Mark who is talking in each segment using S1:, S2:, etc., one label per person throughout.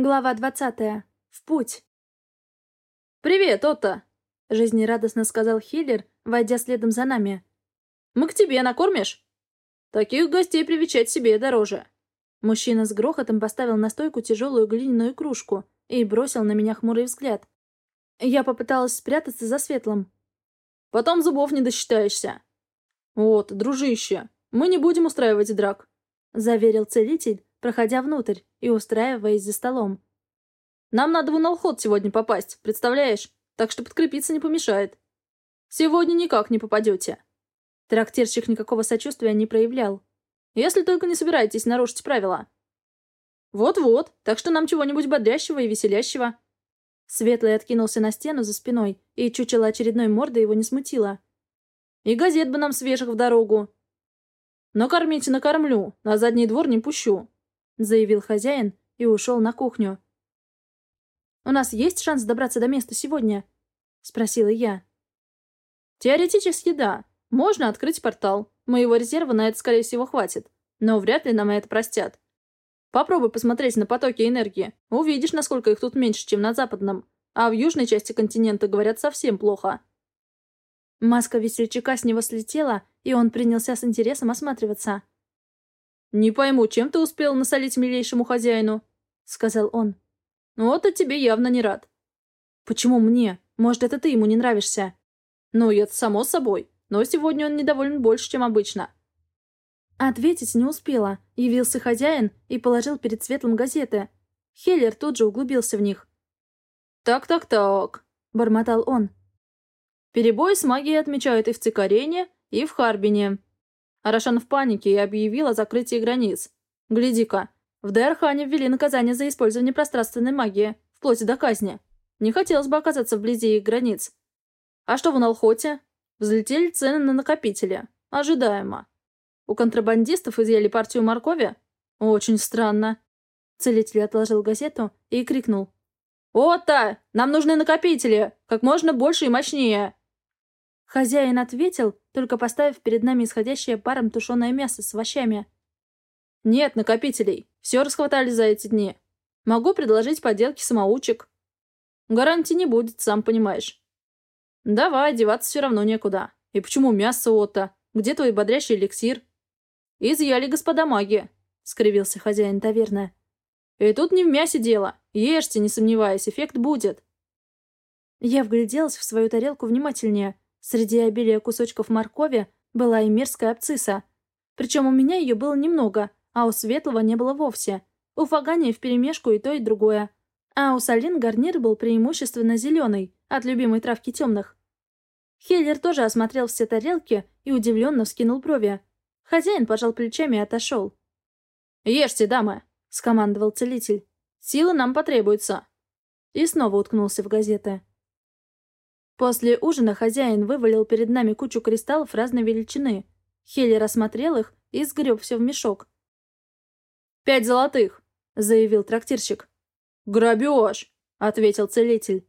S1: Глава двадцатая. В путь.
S2: «Привет, Отто!»
S1: — жизнерадостно сказал Хиллер, войдя следом за нами.
S2: «Мы к тебе накормишь?» «Таких гостей привечать себе дороже».
S1: Мужчина с грохотом поставил на стойку тяжелую глиняную кружку и бросил на меня хмурый взгляд. Я попыталась спрятаться за светлым.
S2: «Потом зубов не досчитаешься». «Вот, дружище, мы не будем устраивать драк», —
S1: заверил целитель, проходя внутрь и устраиваясь за столом.
S2: «Нам надо в Уналход сегодня попасть, представляешь? Так что подкрепиться не помешает. Сегодня никак не попадете».
S1: Трактирщик никакого сочувствия не проявлял.
S2: «Если только не собираетесь нарушить правила». «Вот-вот, так что нам чего-нибудь бодрящего и веселящего».
S1: Светлый откинулся на стену за спиной, и чучело очередной морды его не смутило.
S2: «И газет бы нам свежих в дорогу». «Но кормить накормлю, на задний двор не пущу
S1: заявил хозяин и ушел на кухню. «У нас есть шанс добраться до места сегодня?» — спросила я.
S2: «Теоретически да. Можно открыть портал. Моего резерва на это, скорее всего, хватит. Но вряд ли нам это простят. Попробуй посмотреть на потоки энергии. Увидишь, насколько их тут меньше, чем на западном. А в южной части континента, говорят, совсем плохо».
S1: Маска весельчака с него слетела, и он принялся с интересом осматриваться.
S2: «Не пойму, чем ты успел насолить милейшему хозяину?» — сказал он. «Вот и тебе явно не рад».
S1: «Почему мне? Может, это ты ему не нравишься?»
S2: «Ну, это само собой. Но сегодня он недоволен больше, чем обычно».
S1: Ответить не успела. Явился хозяин и положил перед светлым газеты. Хеллер тут же углубился в них.
S2: «Так-так-так», — бормотал он. «Перебой с магией отмечают и в Цикарене, и в Харбине. Арашан в панике и объявил о закрытии границ. Гляди-ка, в Дайрхане ввели наказание за использование пространственной магии, вплоть до казни. Не хотелось бы оказаться вблизи их границ. А что в Налхоте? Взлетели цены на накопители. Ожидаемо. У контрабандистов изъяли партию моркови? Очень странно.
S1: Целитель отложил газету и крикнул.
S2: «Отто! Нам нужны накопители! Как можно больше и мощнее!»
S1: Хозяин ответил, только поставив перед нами исходящее паром тушеное мясо с овощами.
S2: «Нет накопителей. Все расхватали за эти дни. Могу предложить поделки самоучек. Гарантии не будет, сам понимаешь. Давай, деваться все равно некуда. И почему мясо, Отто? Где твой бодрящий эликсир?» «Изъяли господа маги», — скривился хозяин таверны. «И тут не в мясе дело. Ешьте, не сомневаясь, эффект будет».
S1: Я вгляделась в свою тарелку внимательнее — Среди обилия кусочков моркови была и мерзкая абцисса. Причем у меня ее было немного, а у Светлого не было вовсе. У Фагания вперемешку и то, и другое. А у Салин гарнир был преимущественно зеленый, от любимой травки темных. Хеллер тоже осмотрел все тарелки и удивленно вскинул брови. Хозяин пожал плечами и отошел.
S2: «Ешьте, дамы!» — скомандовал целитель. «Силы нам потребуются!»
S1: И снова уткнулся в газеты. После ужина хозяин вывалил перед нами кучу кристаллов разной величины. Хелли осмотрел их и сгреб все в мешок.
S2: «Пять золотых!» — заявил трактирщик. «Грабеж!» — ответил целитель.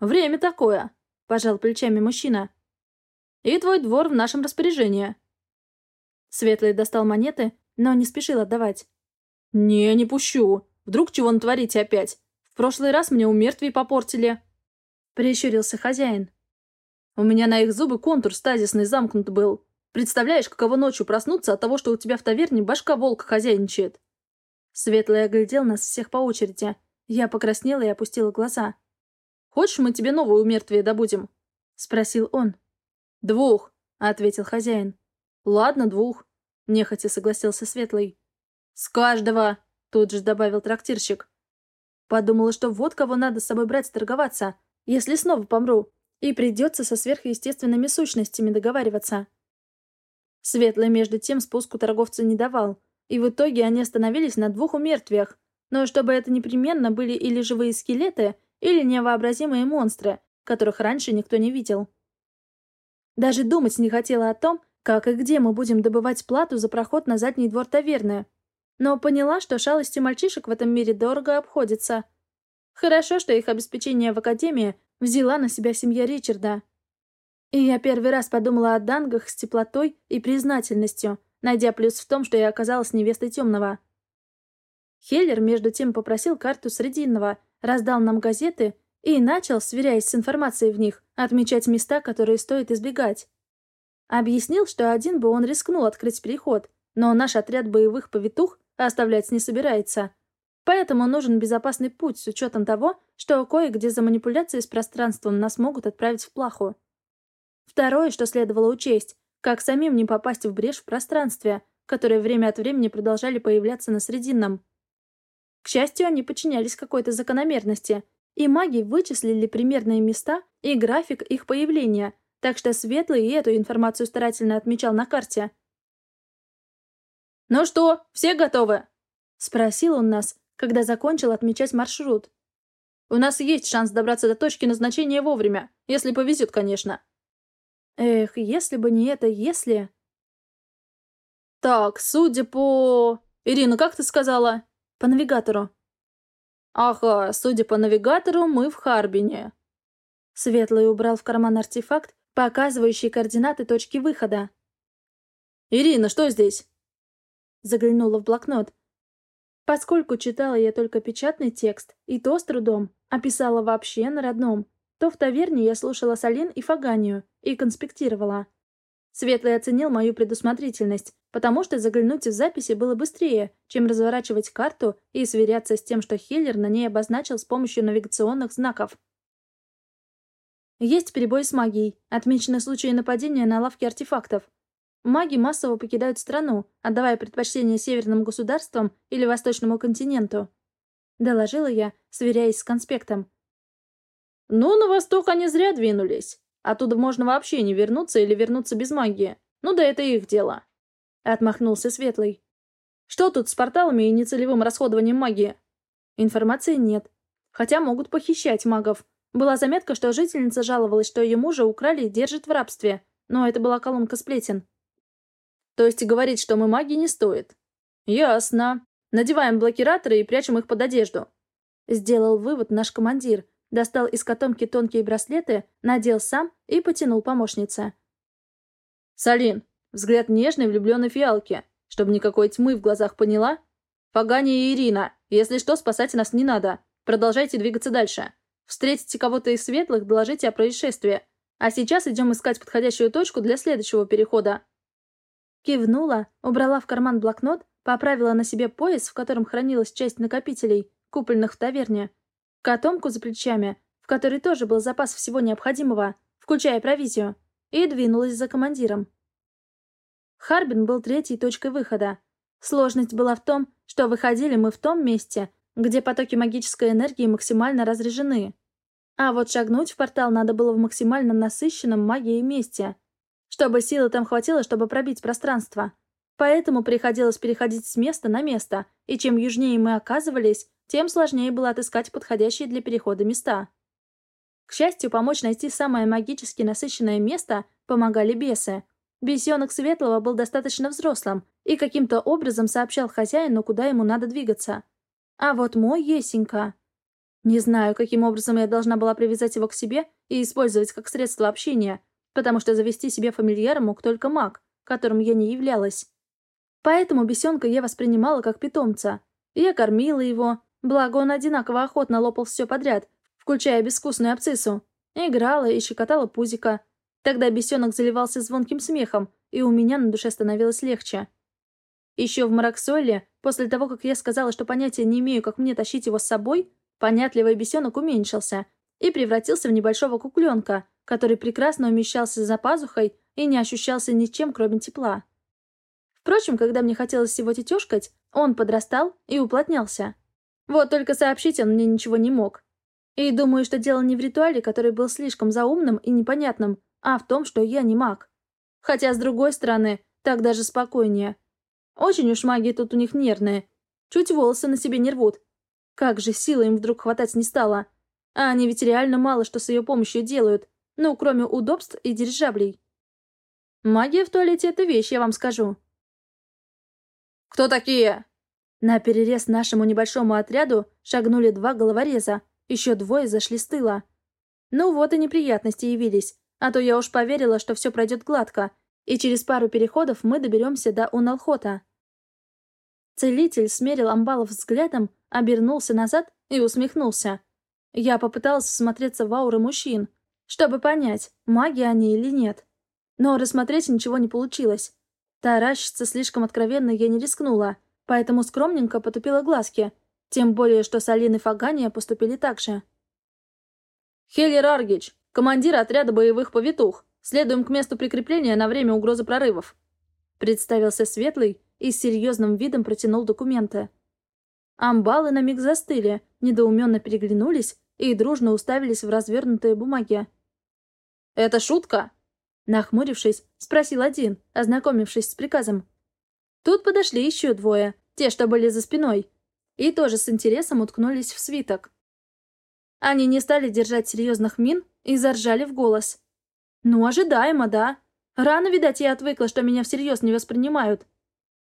S2: «Время такое!» — пожал плечами мужчина. «И твой двор в нашем распоряжении».
S1: Светлый достал монеты, но не спешил отдавать.
S2: «Не, не пущу. Вдруг чего натворите опять? В прошлый раз мне у мертвей попортили».
S1: — прищурился хозяин.
S2: «У меня на их зубы контур стазисный замкнут был. Представляешь, каково ночью проснуться от того, что у тебя в таверне башка волка хозяйничает?»
S1: Светлый оглядел нас всех по очереди. Я покраснела и опустила глаза.
S2: «Хочешь, мы тебе новое умертвие добудем?»
S1: — спросил он.
S2: «Двух», — ответил хозяин. «Ладно, двух», — нехотя согласился Светлый. «С каждого», — тут же добавил трактирщик.
S1: Подумала, что вот кого надо с собой брать торговаться, если снова помру, и придется со сверхъестественными сущностями договариваться. Светлый между тем спуску торговца не давал, и в итоге они остановились на двух умертвиях, но чтобы это непременно были или живые скелеты, или невообразимые монстры, которых раньше никто не видел. Даже думать не хотела о том, как и где мы будем добывать плату за проход на задний двор таверны. Но поняла, что шалости мальчишек в этом мире дорого обходятся. Хорошо, что их обеспечение в Академии взяла на себя семья Ричарда. И я первый раз подумала о дангах с теплотой и признательностью, найдя плюс в том, что я оказалась невестой темного. Хеллер между тем попросил карту Срединного, раздал нам газеты и начал, сверяясь с информацией в них, отмечать места, которые стоит избегать. Объяснил, что один бы он рискнул открыть переход, но наш отряд боевых повитух оставлять не собирается. Поэтому нужен безопасный путь с учетом того, что кое-где за манипуляции с пространством нас могут отправить в плаху. Второе, что следовало учесть, как самим не попасть в брешь в пространстве, которые время от времени продолжали появляться на Срединном. К счастью, они подчинялись какой-то закономерности, и маги вычислили примерные места и график их появления, так что Светлый и эту информацию старательно отмечал на карте.
S2: «Ну что, все готовы?»
S1: — спросил он нас, когда закончил отмечать маршрут.
S2: «У нас есть шанс добраться до точки назначения вовремя, если повезет, конечно».
S1: Эх, если бы не это «если».
S2: «Так, судя по...» «Ирина, как ты сказала?»
S1: «По навигатору».
S2: «Ага, судя по навигатору, мы в Харбине».
S1: Светлый убрал в карман артефакт, показывающий координаты точки выхода.
S2: «Ирина, что здесь?»
S1: Заглянула в блокнот. Поскольку читала я только печатный текст, и то с трудом, а писала вообще на родном, то в таверне я слушала Салин и Фаганию и конспектировала. Светлый оценил мою предусмотрительность, потому что заглянуть в записи было быстрее, чем разворачивать карту и сверяться с тем, что Хиллер на ней обозначил с помощью навигационных знаков. Есть перебой с магией, отмечены случаи нападения на лавки артефактов. Маги массово покидают страну, отдавая предпочтение северным государствам или восточному континенту. Доложила я, сверяясь с конспектом.
S2: «Ну, на восток они зря двинулись. Оттуда можно вообще не вернуться или вернуться без магии. Ну да это их дело».
S1: Отмахнулся Светлый.
S2: «Что тут с порталами и нецелевым расходованием магии?»
S1: Информации нет. Хотя могут похищать магов. Была заметка, что жительница жаловалась, что ее мужа украли и держат в рабстве. Но это была колонка сплетен.
S2: То есть говорить, что мы маги, не стоит. Ясно. Надеваем блокираторы и прячем их под одежду.
S1: Сделал вывод наш командир. Достал из котомки тонкие браслеты, надел сам и потянул помощнице.
S2: Салин, взгляд нежной влюбленной фиалки. Чтобы никакой тьмы в глазах поняла. Фагания и Ирина, если что, спасать нас не надо. Продолжайте двигаться дальше. Встретите кого-то из светлых, доложите о происшествии. А сейчас идем искать подходящую точку для следующего перехода.
S1: Кивнула, убрала в карман блокнот, поправила на себе пояс, в котором хранилась часть накопителей, купленных в таверне, котомку за плечами, в которой тоже был запас всего необходимого, включая провизию, и двинулась за командиром. Харбин был третьей точкой выхода. Сложность была в том, что выходили мы в том месте, где потоки магической энергии максимально разряжены. А вот шагнуть в портал надо было в максимально насыщенном магией месте, чтобы силы там хватило, чтобы пробить пространство. Поэтому приходилось переходить с места на место, и чем южнее мы оказывались, тем сложнее было отыскать подходящие для перехода места. К счастью, помочь найти самое магически насыщенное место помогали бесы. Бесенок Светлого был достаточно взрослым и каким-то образом сообщал хозяину, куда ему надо двигаться. А вот мой Есенька... Не знаю, каким образом я должна была привязать его к себе и использовать как средство общения, потому что завести себе фамильяра мог только маг, которым я не являлась. Поэтому бесенка я воспринимала как питомца. Я кормила его, благо он одинаково охотно лопал все подряд, включая безвкусную абцессу. Играла и щекотала пузика. Тогда бесенок заливался звонким смехом, и у меня на душе становилось легче. Еще в Мараксоле, после того, как я сказала, что понятия не имею, как мне тащить его с собой, понятливый бесенок уменьшился и превратился в небольшого кукленка, который прекрасно умещался за пазухой и не ощущался ничем, кроме тепла. Впрочем, когда мне хотелось его тетешкать, он подрастал и уплотнялся. Вот только сообщить он мне ничего не мог. И думаю, что дело не в ритуале, который был слишком заумным и непонятным, а в том, что я не маг. Хотя, с другой стороны, так даже спокойнее. Очень уж маги тут у них нервные. Чуть волосы на себе не рвут. Как же силы им вдруг хватать не стало. А они ведь реально мало что с ее помощью делают. Ну, кроме удобств и дирижаблей. Магия в туалете — это вещь, я вам скажу.
S2: «Кто такие?»
S1: На перерез нашему небольшому отряду шагнули два головореза, еще двое зашли с тыла. Ну вот и неприятности явились, а то я уж поверила, что все пройдет гладко, и через пару переходов мы доберемся до Уналхота. Целитель смерил амбалов взглядом, обернулся назад и усмехнулся. Я попыталась всмотреться в ауры мужчин, чтобы понять, маги они или нет. Но рассмотреть ничего не получилось. Таращиться слишком откровенно я не рискнула, поэтому скромненько потупила глазки, тем более, что Салин и Фагания поступили так же.
S2: «Хеллер Аргич, командир отряда боевых повитух. Следуем к месту прикрепления на время угрозы прорывов», представился Светлый и с серьезным видом протянул документы.
S1: Амбалы на миг застыли, недоуменно переглянулись и дружно уставились в развернутые бумаги.
S2: «Это шутка?»
S1: Нахмурившись, спросил один, ознакомившись с приказом. Тут подошли еще двое, те, что были за спиной, и тоже с интересом уткнулись в свиток. Они не стали держать серьезных мин и заржали в голос. «Ну, ожидаемо, да. Рано, видать, я отвыкла, что меня всерьез не воспринимают.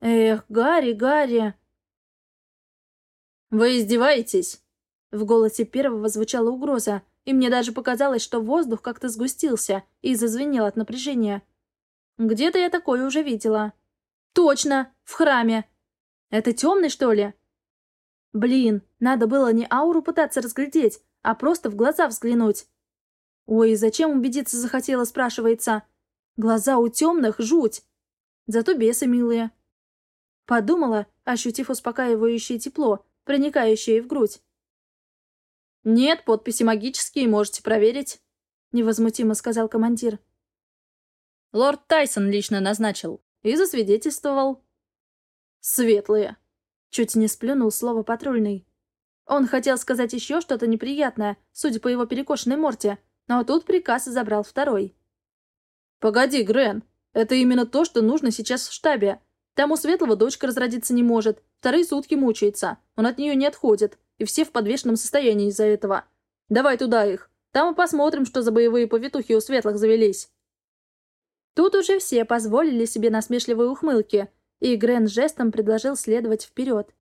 S1: «Эх, Гарри, Гарри!»
S2: «Вы издеваетесь?»
S1: В голосе первого звучала угроза, и мне даже показалось, что воздух как-то сгустился и зазвенел от напряжения. Где-то я такое уже видела. «Точно! В храме! Это темный, что ли?» Блин, надо было не ауру пытаться разглядеть, а просто в глаза взглянуть. Ой, зачем убедиться захотела, спрашивается. Глаза у темных — жуть. Зато бесы милые. Подумала, ощутив успокаивающее тепло, проникающее в грудь.
S2: «Нет, подписи магические, можете проверить», — невозмутимо сказал командир. «Лорд Тайсон лично назначил и засвидетельствовал».
S1: «Светлые», — чуть не сплюнул слово патрульный. Он хотел сказать еще что-то неприятное, судя по его перекошенной морте, но тут приказ забрал второй.
S2: «Погоди, Грен, это именно то, что нужно сейчас в штабе. Там у Светлого дочка разродиться не может, вторые сутки мучается, он от нее не отходит, и все в подвешенном состоянии из-за этого. Давай туда их, там и посмотрим, что за боевые повитухи у Светлых завелись».
S1: Тут уже все позволили себе насмешливые ухмылки, и Грен жестом предложил следовать вперед.